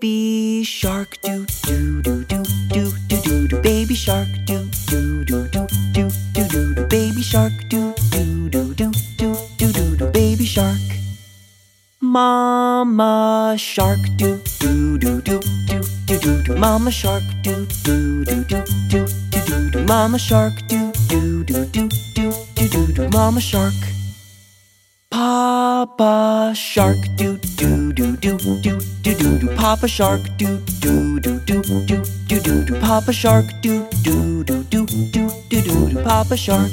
do do do do do do do do baby shark do do do do do do do do baby shark do do do do do do do do baby shark Mama shark do do do do do do do do Mama shark do do do do do do do do Mama shark do do do do do do do do Mama shark Papa shark do do do do do Papa shark do do do do do do do do Papa shark do do do do do do do do Papa shark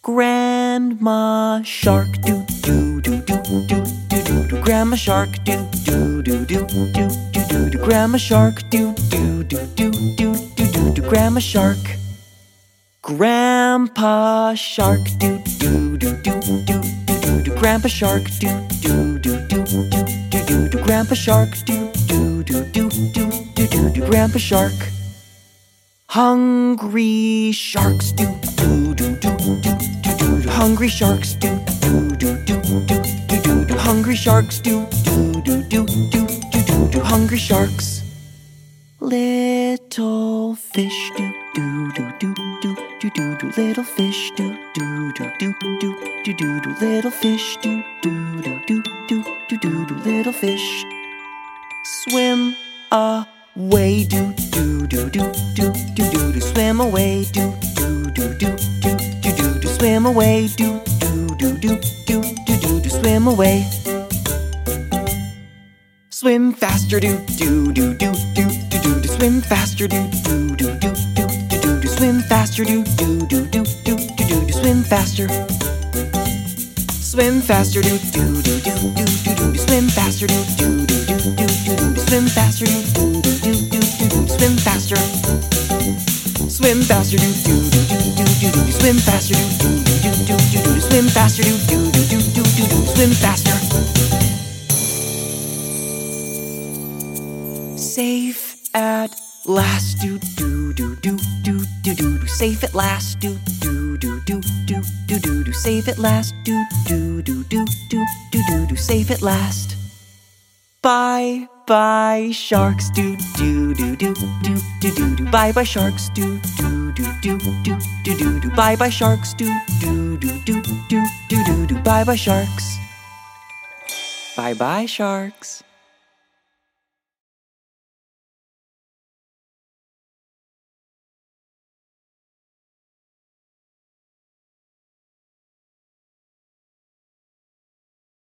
Grandma shark do do do do do do do do Grandma shark do do do do do do do do Grandma shark do do do do do do do do Grandma shark Grandpa shark do do do do do do do Grandpa shark do do do Grandpa shark do do do do do do do do Grandpa shark Hungry sharks do do do do do do do do Hungry sharks do do do do do do do do Hungry sharks do do do do do do do do Hungry sharks Little fish do do do do do do do do Little fish do do do do do do do do Little fish do do do do do do do Little fish swim away. Do do do do do do do do swim away. Do do do do do do do do swim away. Do do do do do do do do swim away. Swim faster. Do do do do do do do do swim faster. Do do do do do do do do swim faster. Do do do do do do do do swim faster. Swim faster. Do do do do do do do swim faster. Do do swim faster do do do do do do swim faster Swim faster do do do do do do do swim faster do do do do do do do swim faster do do do do do do do swim faster Safe at last do do do do do do do do safe at last do do do do do do do do safe at last do do do do do do do do safe at last Bye bye sharks do do do do do do do do bye bye sharks do do do do do do do do bye bye sharks do do do do do do do do bye bye sharks Bye bye sharks